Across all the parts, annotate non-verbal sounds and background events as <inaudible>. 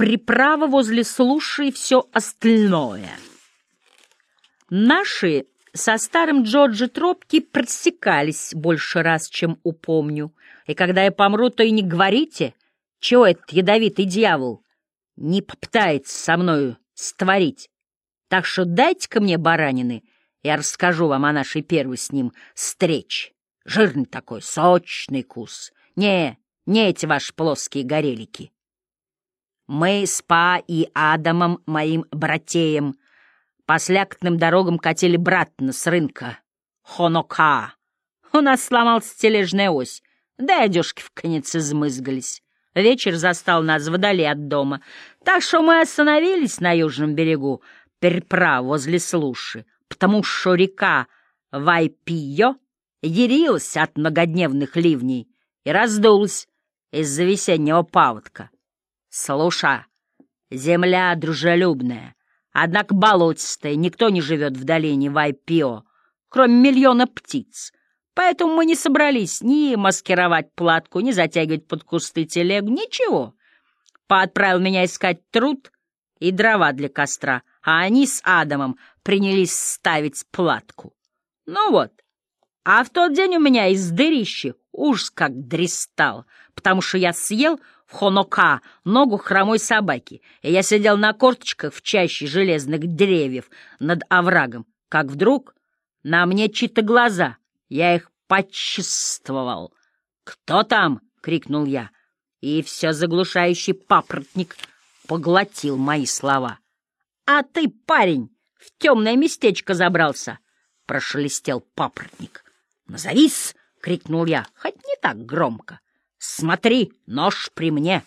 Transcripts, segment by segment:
приправа возле слуши и все остальное. Наши со старым Джорджи тропки просекались больше раз, чем упомню. И когда я помру, то и не говорите, чего этот ядовитый дьявол не попытается со мною створить. Так что дайте-ка мне баранины, я расскажу вам о нашей первой с ним встрече. Жирный такой, сочный кус. Не, не эти ваши плоские горелики. Мы с Па и Адамом, моим братеем, по слякотным дорогам катили братно с рынка. Хонока. У нас сломалась тележная ось, да и одежки в конец измызгались. Вечер застал нас вдали от дома, так что мы остановились на южном берегу, переправ возле Слуши, потому что река Вайпио ярилась от многодневных ливней и раздулась из-за весеннего паводка. Слуша, земля дружелюбная, однако болотистая, никто не живет в долине Вайпио, кроме миллиона птиц. Поэтому мы не собрались ни маскировать платку, ни затягивать под кусты телегу, ничего. Па отправил меня искать труд и дрова для костра, а они с Адамом принялись ставить платку. Ну вот, а в тот день у меня из дырищи ужас как дристал, потому что я съел в хонока ногу хромой собаки, и я сидел на корточках в чаще железных деревьев над оврагом, как вдруг на мне чьи-то глаза, я их почувствовал. «Кто там?» — крикнул я, и все заглушающий папоротник поглотил мои слова. «А ты, парень, в темное местечко забрался!» — прошелестел папоротник. «Назовись!» — крикнул я, хоть не так громко. «Смотри, нож при мне!»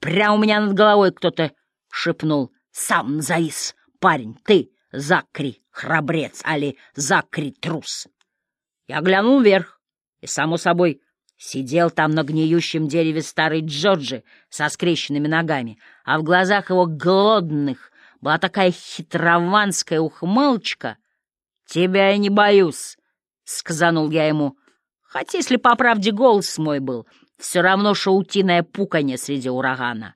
Прямо у меня над головой кто-то шепнул. «Сам назовись, парень, ты, Закри, храбрец, али Закри, трус!» Я глянул вверх, и, само собой, сидел там на гниющем дереве старый Джорджи со скрещенными ногами, а в глазах его голодных была такая хитрованская ухмылочка. «Тебя я не боюсь», — сказанул я ему, хотя, если по правде голос мой был, все равно шаутиное пуканье среди урагана.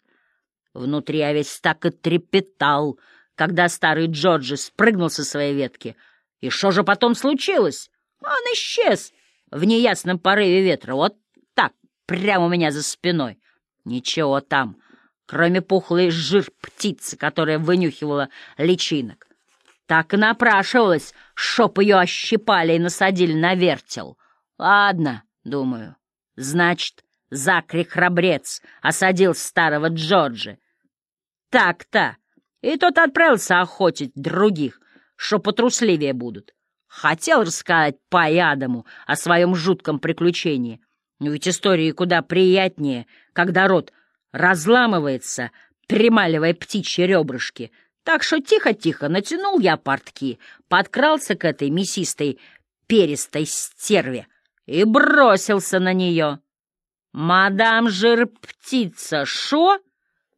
Внутри я весь так и трепетал, когда старый Джорджи спрыгнул со своей ветки. И что же потом случилось? Он исчез в неясном порыве ветра, вот так, прямо у меня за спиной. Ничего там, кроме пухлой жир птицы, которая вынюхивала личинок. Так и напрашивалось, чтоб ее ощипали и насадили на вертел. Ладно, думаю, значит, Закри храбрец осадил старого Джорджи. Так-то. И тот отправился охотить других, что потрусливее будут. Хотел рассказать по Адаму о своем жутком приключении. Но ведь истории куда приятнее, когда рот разламывается, прималивая птичьи ребрышки. Так что тихо-тихо натянул я портки, подкрался к этой мясистой перистой стерве и бросился на нее. «Мадам жир-птица, шо?»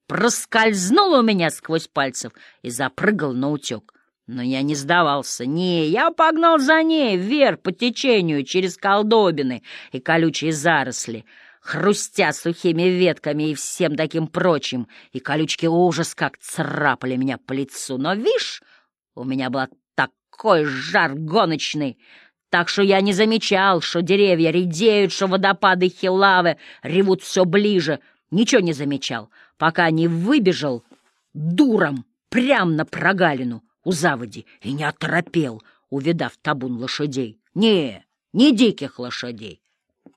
проскользнула у меня сквозь пальцев и запрыгал на утек. Но я не сдавался. Не, я погнал за ней вверх по течению через колдобины и колючие заросли, хрустя сухими ветками и всем таким прочим, и колючки ужас как царапали меня по лицу. Но, вишь, у меня был такой жар гоночный, так что я не замечал, что деревья редеют, что водопады хилавы ревут все ближе. Ничего не замечал, пока не выбежал дуром прямо на прогалину у заводи и не оторопел, увидав табун лошадей. Не, не диких лошадей.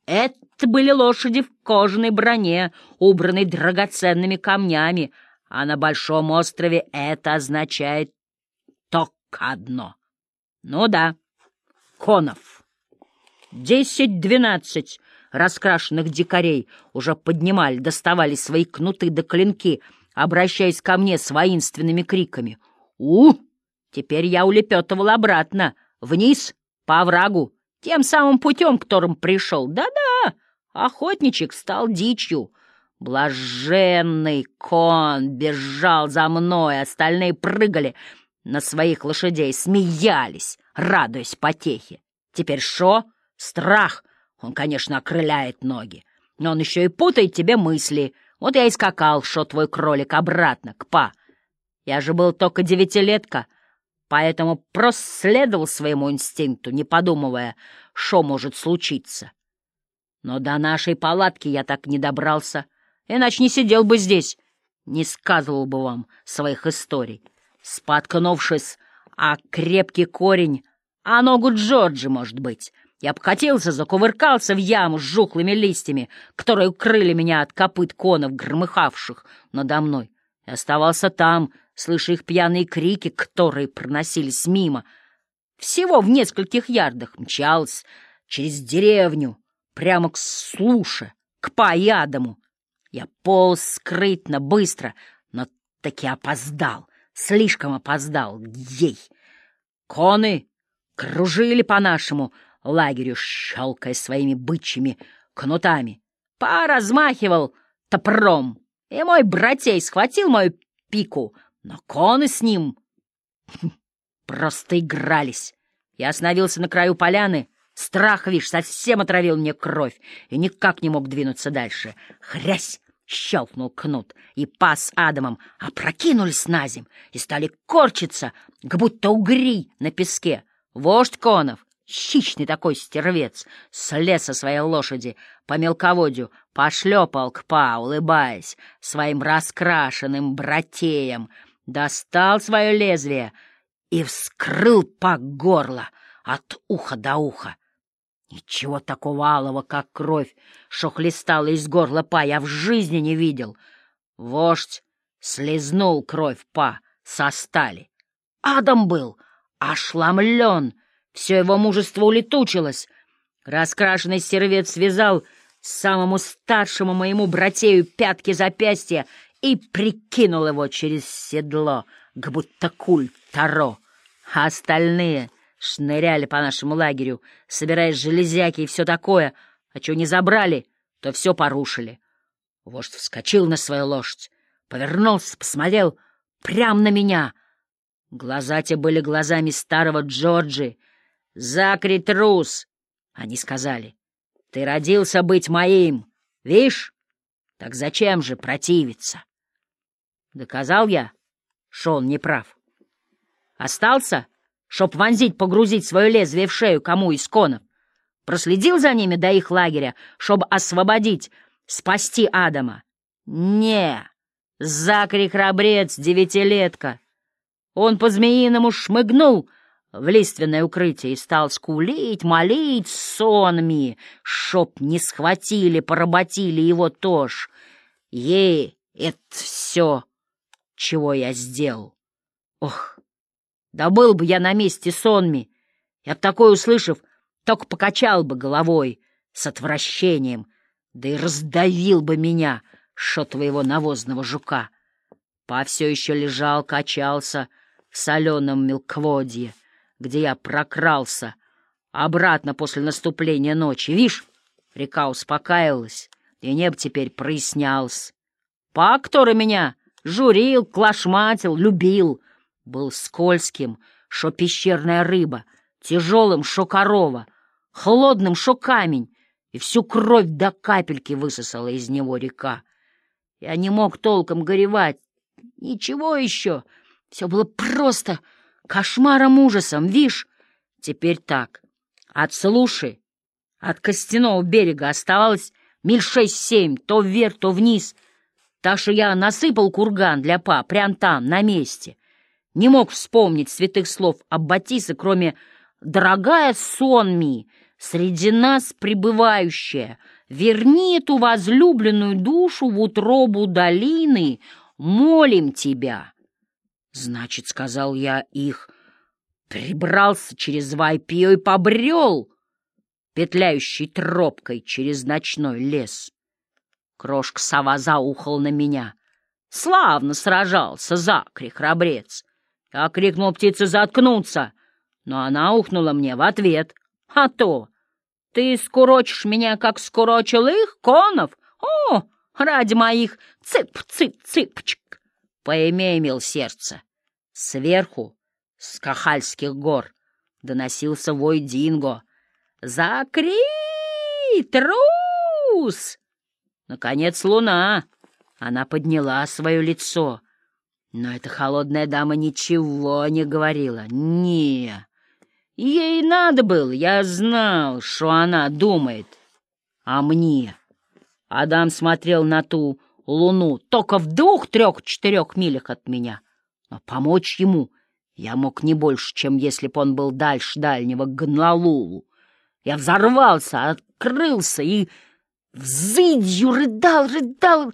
Это были лошади в кожаной броне, убранной драгоценными камнями, а на Большом острове это означает только одно. Ну да, конов. Десять-двенадцать раскрашенных дикарей уже поднимали, доставали свои кнуты да клинки, обращаясь ко мне с воинственными криками. «У! Теперь я улепетывал обратно, вниз, по оврагу, тем самым путем, которым пришел. Да-да, охотничек стал дичью. Блаженный кон бежал за мной, остальные прыгали на своих лошадей, смеялись, радуясь потехе. Теперь шо? Страх. Он, конечно, окрыляет ноги, но он еще и путает тебе мысли. Вот я и скакал, шо твой кролик, обратно, к па. Я же был только девятилетка, поэтому просто следовал своему инстинкту, не подумывая, что может случиться. Но до нашей палатки я так не добрался, иначе не сидел бы здесь, не сказывал бы вам своих историй. Споткнувшись о крепкий корень, а ногу Джорджи, может быть, я обкатился, закувыркался в яму с жухлыми листьями, которые укрыли меня от копыт конов, громыхавших надо мной, и оставался там, слыша их пьяные крики, которые проносились мимо. Всего в нескольких ярдах мчался через деревню, прямо к слуше, к паядому. Я полз скрытно, быстро, но таки опоздал, слишком опоздал, ей. Коны кружили по нашему лагерю, щелкая своими бычьими кнутами. Поразмахивал топором, и мой братей схватил мою пику, но коны с ним <laughs> просто игрались. Я остановился на краю поляны, страх, вишь, совсем отравил мне кровь, и никак не мог двинуться дальше. Хрясь! Щелкнул кнут, и пас Адамом опрокинулись на земь и стали корчиться, как будто угри на песке. Вождь конов Хищный такой стервец, слез со своей лошади по мелководью, пошлепал к па, улыбаясь своим раскрашенным братеем, достал свое лезвие и вскрыл по горло от уха до уха. Ничего такого алого, как кровь, что хлестала из горла па, я в жизни не видел. Вождь слезнул кровь па со стали. Адам был ошламлен — все его мужество улетучилось. Раскрашенный сервец связал самому старшему моему братею пятки запястья и прикинул его через седло, как будто куль таро. А остальные шныряли по нашему лагерю, собирая железяки и все такое, а что не забрали, то все порушили. Вождь вскочил на свою лошадь, повернулся, посмотрел прямо на меня. Глаза те были глазами старого Джорджи, Закри трус, они сказали. Ты родился быть моим, видишь? Так зачем же противиться? Доказал я, что он не прав. Остался, чтоб вонзить, погрузить свое лезвие в шею кому из конов. Проследил за ними до их лагеря, чтобы освободить, спасти Адама. Не, Закри храбрец, девятилетка. Он по-змеиному шмыгнул в лиственное укрытие и стал скулить, молить сонми, чтоб не схватили, поработили его тоже. Ей, это все, чего я сделал. Ох, да был бы я на месте сонми, я б такое услышав, только покачал бы головой с отвращением, да и раздавил бы меня, шо твоего навозного жука. Па все еще лежал, качался соленом мелководье, где я прокрался обратно после наступления ночи. Вишь, река успокаивалась, и небо теперь прояснялось. Па, который меня журил, клашматил, любил, был скользким, шо пещерная рыба, тяжелым, шо корова, холодным, шо камень, и всю кровь до капельки высосала из него река. Я не мог толком горевать, ничего еще, все было просто кошмаром ужасом, вишь? Теперь так. От Слуши, от Костяного берега оставалось миль шесть-семь, то вверх, то вниз. Так что я насыпал курган для па прямо там, на месте. Не мог вспомнить святых слов об Батисе, кроме «Дорогая Сонми, среди нас пребывающая, верни эту возлюбленную душу в утробу долины, молим тебя». Значит, — сказал я их, — прибрался через Вайпио и побрел, петляющей тропкой через ночной лес. Крошка-сова заухал на меня. Славно сражался Закри, храбрец. Я крикнул птице заткнуться, но она ухнула мне в ответ. А то, ты скурочишь меня, как скурочил их, конов? О, ради моих цып-цып-цыпочек! Поимей, мил сердце, Сверху, с Кахальских гор, доносился вой Динго. «Закри! Трус!» Наконец луна Она подняла свое лицо, но эта холодная дама ничего не говорила. Не, ей надо было, я знал, что она думает. А мне? Адам смотрел на ту луну только в двух, трех, четырех милях от меня. Но помочь ему я мог не больше, чем если б он был дальше дальнего Гонолулу. Я взорвался, открылся и взыдью рыдал, рыдал.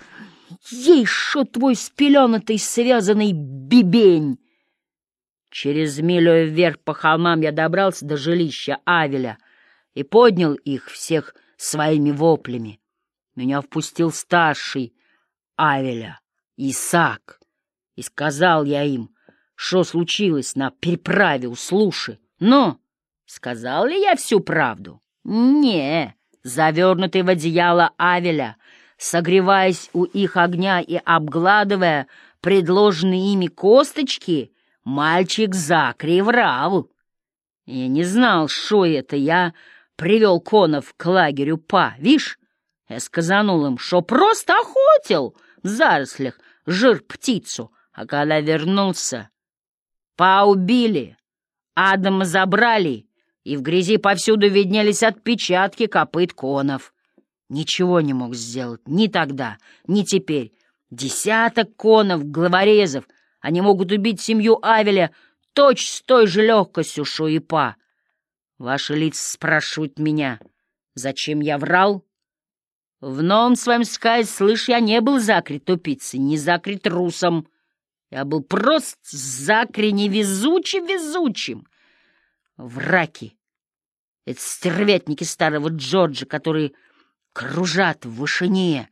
Ей шо твой спеленатый связанный бибень! Через милю вверх по холмам я добрался до жилища Авеля и поднял их всех своими воплями. Меня впустил старший Авеля, Исаак, и сказал я им, что случилось на переправе у Слуши. Но сказал ли я всю правду? Не, завернутый в одеяло Авеля, согреваясь у их огня и обгладывая предложенные ими косточки, мальчик Закри врал. Я не знал, что это, я привел конов к лагерю Па, вишь? Я сказанул им, что просто охотил в зарослях жир птицу, а когда вернулся, Па убили, Адама забрали, и в грязи повсюду виднелись отпечатки копыт конов. Ничего не мог сделать ни тогда, ни теперь. Десяток конов, главорезов, они могут убить семью Авеля точь с той же легкостью, что и Па. Ваши лица спрашивают меня, зачем я врал? В новом своем сказе, слышь, я не был закрит тупицей, не закрит русом. Я был просто закри невезучим-везучим. Враки. Это стервятники старого Джорджа, которые кружат в вышине,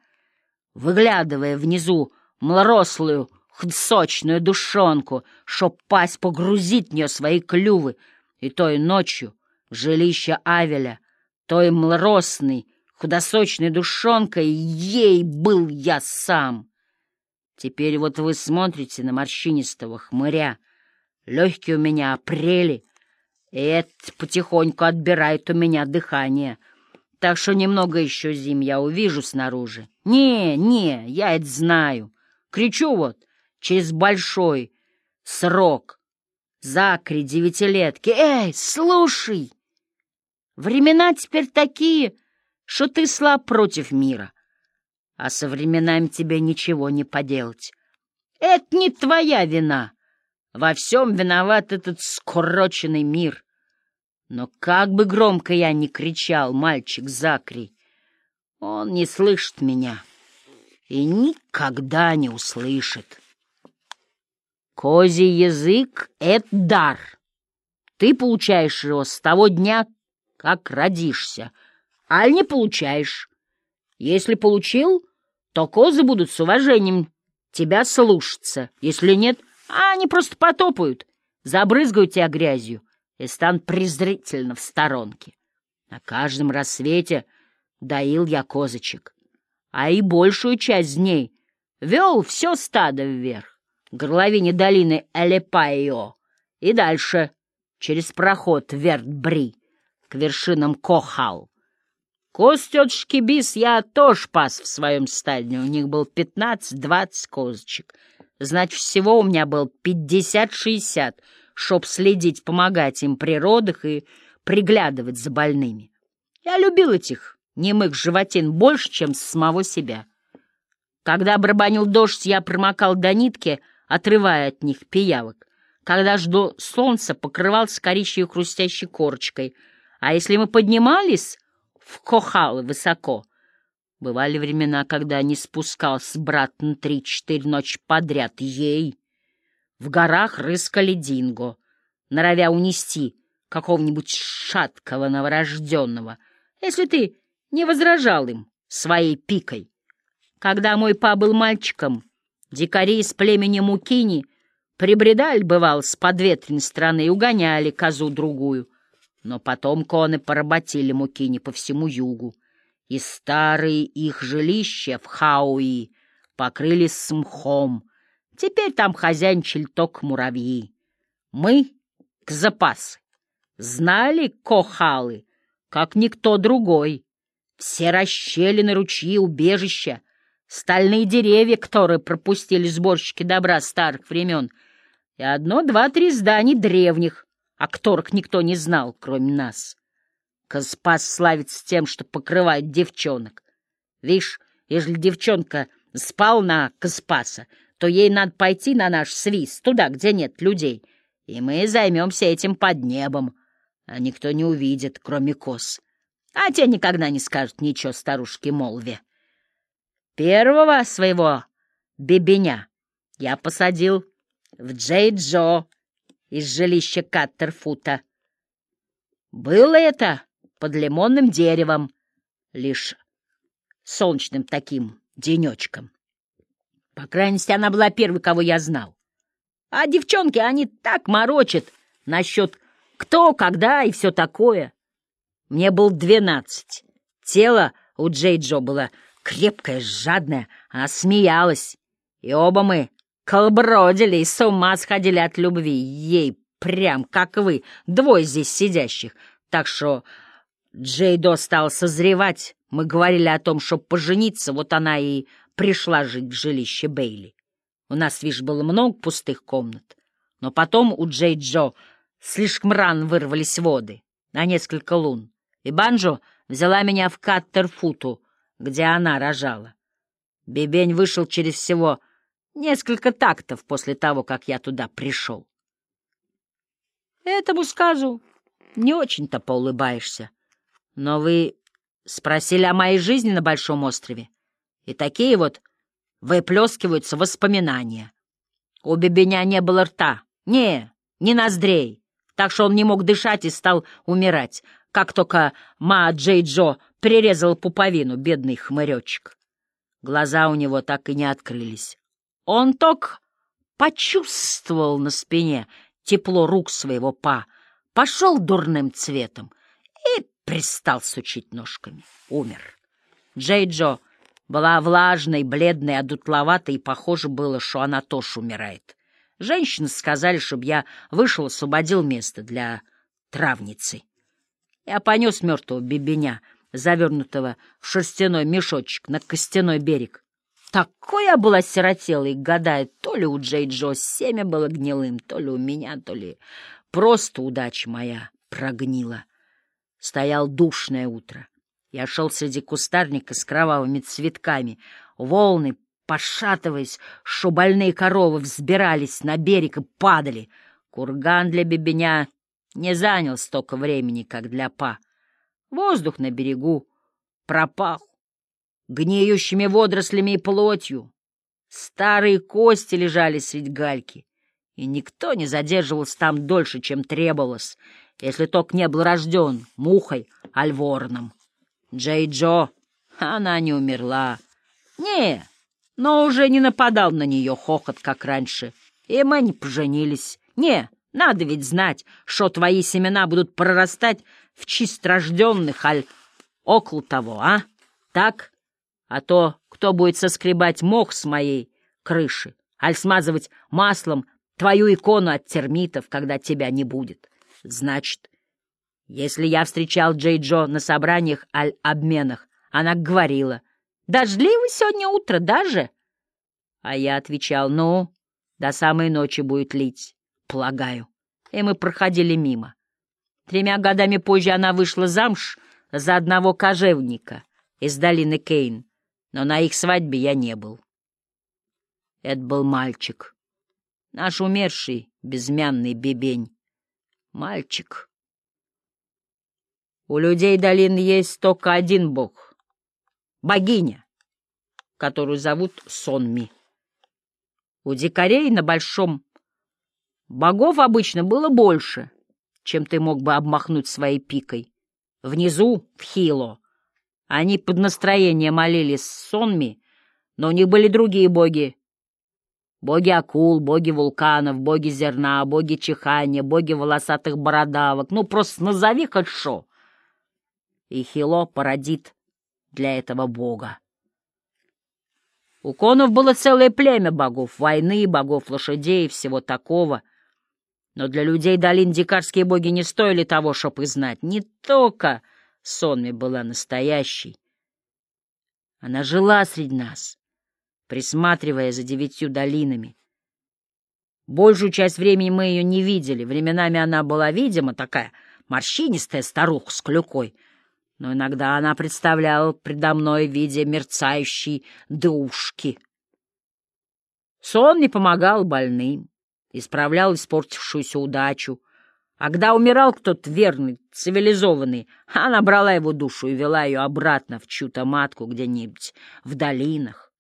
выглядывая внизу малорослую, сочную душонку, чтоб пасть погрузить в нее свои клювы, и той ночью в жилище Авеля, той млоросной, худосочной душонкой ей был я сам. Теперь вот вы смотрите на морщинистого хмыря, легкие у меня апрели, и это потихоньку отбирает у меня дыхание, так что немного еще зим я увижу снаружи. Не, не, я это знаю. Кричу вот через большой срок. Закри девятилетки. Эй, слушай! Времена теперь такие, что ты слаб против мира, а со временами тебе ничего не поделать. Это не твоя вина. Во всем виноват этот скороченный мир. Но как бы громко я ни кричал, мальчик Закри, он не слышит меня и никогда не услышит. Козий язык — это дар. Ты получаешь его с того дня, как родишься, аль не получаешь. Если получил, то козы будут с уважением тебя слушаться. Если нет, они просто потопают, забрызгают тебя грязью и станут презрительно в сторонке. На каждом рассвете доил я козочек, а и большую часть дней вел все стадо вверх, к горловине долины Элепайо и дальше через проход Вертбри к вершинам Кохал. Коз тетушки Бис я тоже пас в своем стадне. У них был пятнадцать-двадцать козочек. Значит, всего у меня был пятьдесят-шестьдесят, чтоб следить, помогать им при родах и приглядывать за больными. Я любил этих немых животин больше, чем самого себя. Когда барабанил дождь, я промокал до нитки, отрывая от них пиявок. Когда жду солнца, покрывался коричневой хрустящей корочкой — а если мы поднимались в Кохалы высоко, бывали времена, когда не спускался брат на три-четыре ночи подряд. Ей! В горах рыскали динго, норовя унести какого-нибудь шаткого новорожденного, если ты не возражал им своей пикой. Когда мой па был мальчиком, дикари из племени Мукини прибредали, бывал, с подветренной стороны и угоняли козу-другую. Но потом коны поработили Мукини по всему югу, и старые их жилища в Хауи покрылись смхом. Теперь там хозяйничали только муравьи. Мы, к запасы, знали кохалы, как никто другой. Все расщелины, ручьи, убежища стальные деревья, которые пропустили сборщики добра старых времен, и одно, два, три зданий древних, о которых никто не знал, кроме нас. Каспас славится тем, что покрывает девчонок. Видишь, если девчонка спал на Каспаса, то ей надо пойти на наш свист, туда, где нет людей, и мы займемся этим под небом, а никто не увидит, кроме коз. А те никогда не скажут ничего старушке Молве. Первого своего бебеня я посадил в Джей-Джо из жилища Каттерфута. Было это под лимонным деревом, лишь солнечным таким денечком. По мере, она была первой, кого я знал. А девчонки, они так морочат насчет кто, когда и все такое. Мне был двенадцать. Тело у Джей Джо было крепкое, жадное, она смеялась. И оба мы колбродили и с ума сходили от любви. Ей прям, как вы, двое здесь сидящих. Так что Джейдо стал созревать. Мы говорили о том, чтобы пожениться, вот она и пришла жить в жилище Бейли. У нас, видишь, было много пустых комнат. Но потом у Джей Джо слишком рано вырвались воды на несколько лун, и Банджо взяла меня в Каттерфуту, где она рожала. Бебень вышел через всего несколько тактов после того, как я туда пришел. Этому сказу не очень-то поулыбаешься. Но вы спросили о моей жизни на Большом острове, и такие вот выплескиваются воспоминания. У Бебеня не было рта, не, не ноздрей, так что он не мог дышать и стал умирать, как только Ма Джей Джо прирезал пуповину, бедный хмыречек. Глаза у него так и не открылись. Он только почувствовал на спине тепло рук своего па, пошел дурным цветом и пристал сучить ножками. Умер. Джей Джо была влажной, бледной, одутловатой, и похоже было, что она тоже умирает. Женщины сказали, чтобы я вышел, освободил место для травницы. Я понес мертвого бебеня, завернутого в шерстяной мешочек на костяной берег. Такой я была сиротелой, гадая, то ли у Джей Джо семя было гнилым, то ли у меня, то ли просто удача моя прогнила. Стоял душное утро. Я шел среди кустарника с кровавыми цветками. Волны, пошатываясь, что больные коровы взбирались на берег и падали. Курган для бебеня не занял столько времени, как для па. Воздух на берегу пропал гниющими водорослями и плотью. Старые кости лежали средь гальки, и никто не задерживался там дольше, чем требовалось, если ток не был рожден мухой, альворном. Джей Джо, она не умерла. Не, но уже не нападал на нее хохот, как раньше. И мы не поженились. Не, надо ведь знать, что твои семена будут прорастать в чист рожденных, аль около того, а? Так? А то кто будет соскребать мох с моей крыши, аль смазывать маслом твою икону от термитов, когда тебя не будет? Значит, если я встречал Джей Джо на собраниях аль-обменах, она говорила, «Дождливо сегодня утро даже?» А я отвечал, «Ну, до самой ночи будет лить, полагаю». И мы проходили мимо. Тремя годами позже она вышла замуж за одного кожевника из долины Кейн, но на их свадьбе я не был. Это был мальчик, наш умерший безмянный бебень. Мальчик. У людей долин есть только один бог — богиня, которую зовут Сонми. У дикарей на большом богов обычно было больше, чем ты мог бы обмахнуть своей пикой. Внизу, в Хило, они под настроение молились Сонми, но у них были другие боги. Боги акул, боги вулканов, боги зерна, боги чихания, боги волосатых бородавок. Ну, просто назови хоть шо и Хило породит для этого бога. У конов было целое племя богов войны, богов лошадей и всего такого. Но для людей долин дикарские боги не стоили того, чтобы их знать. Не только Сонми была настоящей. Она жила среди нас. присматривая за девятью долинами. Большую часть времени мы ее не видели. Временами она была, видимо, такая морщинистая старуха с клюкой, но иногда она представляла предо мной в виде мерцающей душки. Сон не помогал больным, исправлял испортившуюся удачу, а когда умирал кто-то верный, цивилизованный, она брала его душу и вела ее обратно в чью-то матку где-нибудь в долинах.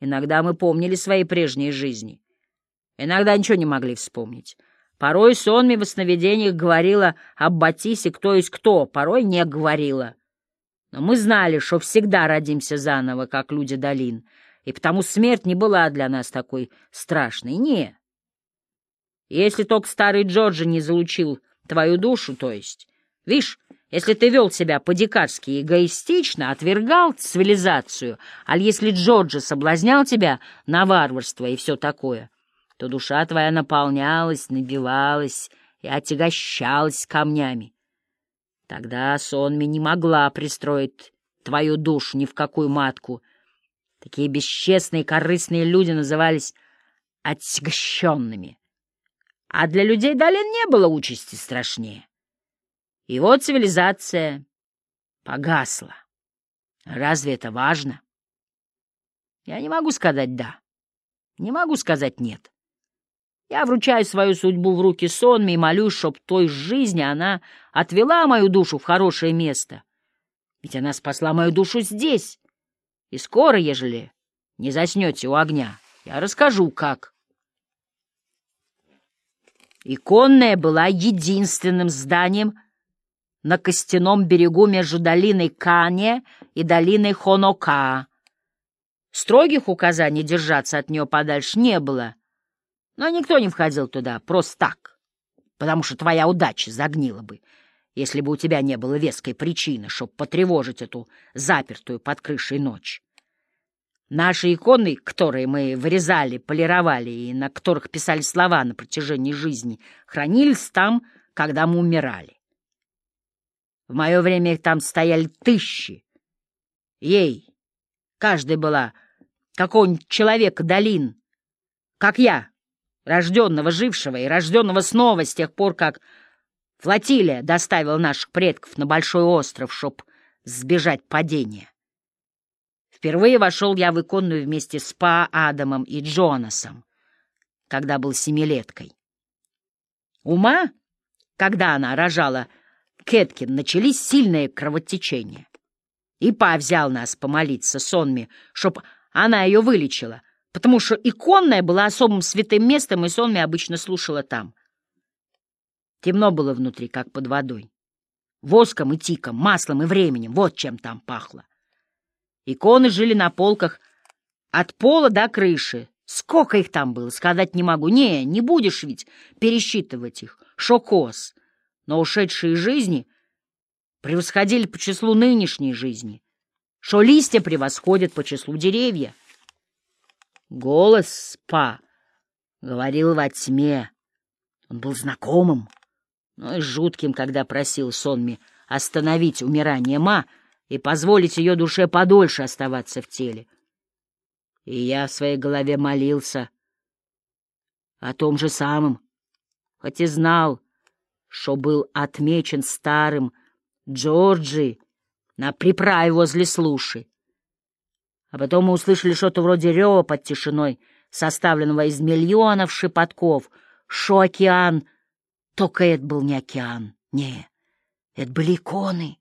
Иногда мы помнили свои прежние жизни, иногда ничего не могли вспомнить. Порой сонми в сновидениях говорила об Батисе кто есть кто, порой не говорила. Но мы знали, что всегда родимся заново, как люди долин, и потому смерть не была для нас такой страшной. Не. Если только старый Джорджи не залучил твою душу, то есть. Видишь, если ты вел себя по-дикарски эгоистично, отвергал цивилизацию, а если Джорджи соблазнял тебя на варварство и все такое, то душа твоя наполнялась, набивалась и отягощалась камнями. Тогда сонми не могла пристроить твою душу ни в какую матку. Такие бесчестные корыстные люди назывались отягощенными. А для людей долин не было участи страшнее. И вот цивилизация погасла. Разве это важно? Я не могу сказать «да», не могу сказать «нет». Я вручаю свою судьбу в руки сонми и молюсь, чтоб той жизни она отвела мою душу в хорошее место. Ведь она спасла мою душу здесь. И скоро, ежели не заснете у огня, я расскажу, как. Иконная была единственным зданием на костяном берегу между долиной Кане и долиной Хонока. Строгих указаний держаться от нее подальше не было — но никто не входил туда просто так, потому что твоя удача загнила бы, если бы у тебя не было веской причины, чтобы потревожить эту запертую под крышей ночь. Наши иконы, которые мы вырезали, полировали и на которых писали слова на протяжении жизни, хранились там, когда мы умирали. В мое время их там стояли тысячи. Ей, каждая была какого-нибудь человека долин, как я, рожденного, жившего и рожденного снова с тех пор, как флотилия доставила наших предков на большой остров, чтоб сбежать падения. Впервые вошел я в иконную вместе с Па, Адамом и Джонасом, когда был семилеткой. Ума, когда она рожала Кеткин, начались сильные кровотечения. И Па взял нас помолиться сонми, чтоб она ее вылечила — потому что иконная была особым святым местом, и Сонми обычно слушала там. Темно было внутри, как под водой. Воском и тиком, маслом и временем, вот чем там пахло. Иконы жили на полках от пола до крыши. Сколько их там было, сказать не могу. Не, не будешь ведь пересчитывать их. Шокос. Но ушедшие жизни превосходили по числу нынешней жизни. Что листья превосходят по числу деревья. Голос Спа говорил во тьме. Он был знакомым, но и жутким, когда просил Сонми остановить умирание Ма и позволить ее душе подольше оставаться в теле. И я в своей голове молился о том же самом, хоть и знал, что был отмечен старым Джорджи на приправе возле слуши. А потом мы услышали что-то вроде рева под тишиной, составленного из миллионов шепотков. Шо океан? Только это был не океан. Не, это были иконы.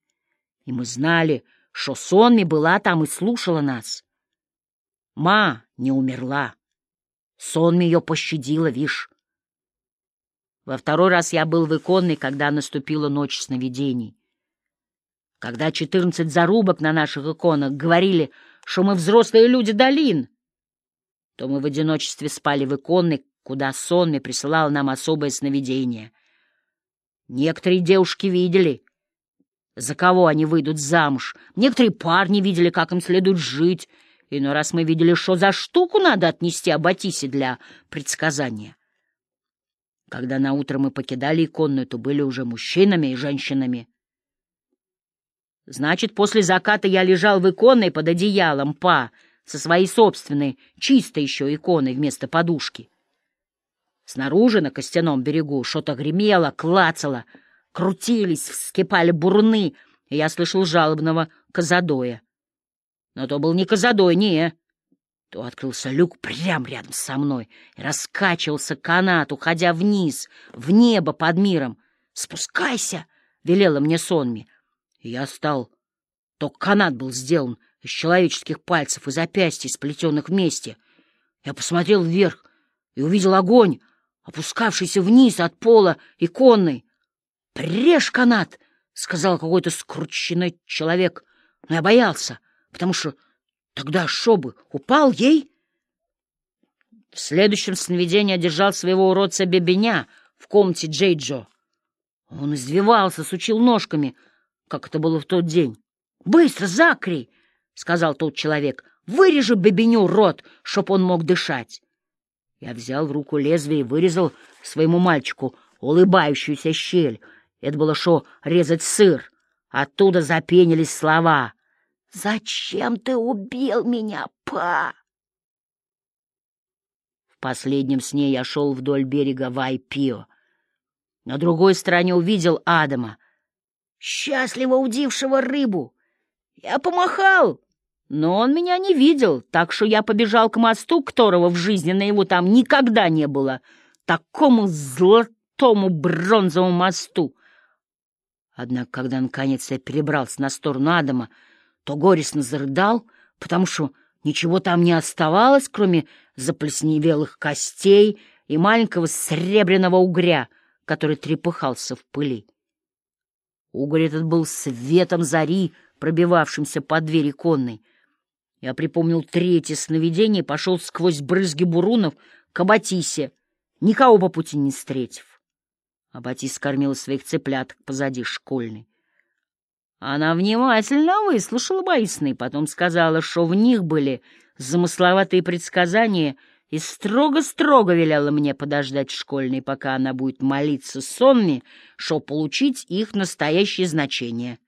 И мы знали, что Сонми была там и слушала нас. Ма не умерла. Сонми ее пощадила, вишь. Во второй раз я был в иконной, когда наступила ночь сновидений. Когда четырнадцать зарубок на наших иконах говорили — что мы взрослые люди долин, то мы в одиночестве спали в иконной, куда сонми присылал нам особое сновидение. Некоторые девушки видели, за кого они выйдут замуж, некоторые парни видели, как им следует жить, иной раз мы видели, что за штуку надо отнести Аббатисе для предсказания. Когда наутро мы покидали иконную, то были уже мужчинами и женщинами. Значит, после заката я лежал в иконной под одеялом, па, со своей собственной, чистой еще иконой вместо подушки. Снаружи, на костяном берегу, что-то гремело, клацало, крутились, вскипали буруны, и я слышал жалобного Казадоя. Но то был не Казадой, не. То открылся люк прямо рядом со мной, и раскачивался канат, уходя вниз, в небо под миром. «Спускайся!» — велела мне Сонми. И я стал... То канат был сделан из человеческих пальцев и запястий, сплетенных вместе. Я посмотрел вверх и увидел огонь, опускавшийся вниз от пола иконной. «Прежь канат!» — сказал какой-то скрученный человек. Но я боялся, потому что тогда шо бы, упал ей? В следующем сновидении одержал своего уродца Бебеня в комнате Джейджо. Он извивался, сучил ножками, как это было в тот день. «Быстро, Закри!» — сказал тот человек. «Вырежи Бебеню рот, чтоб он мог дышать!» Я взял в руку лезвие и вырезал своему мальчику улыбающуюся щель. Это было шо резать сыр. Оттуда запенились слова. «Зачем ты убил меня, па?» В последнем сне я шел вдоль берега Вайпио. На другой стороне увидел Адама, счастливо удившего рыбу. Я помахал, но он меня не видел, так что я побежал к мосту, которого в жизни на его там никогда не было, такому золотому бронзовому мосту. Однако, когда наконец я перебрался на сторону Адама, то горестно зарыдал, потому что ничего там не оставалось, кроме заплесневелых костей и маленького сребреного угря, который трепыхался в пыли. Угорь этот был светом зари, пробивавшимся под дверь конной. Я припомнил третье сновидение и пошел сквозь брызги бурунов к Абатисе, никого по пути не встретив. Абатис кормила своих цыпляток позади школьной. Она внимательно выслушала мои сны, потом сказала, что в них были замысловатые предсказания и строго-строго велела мне подождать школьной, пока она будет молиться сонми, что получить их настоящее значение.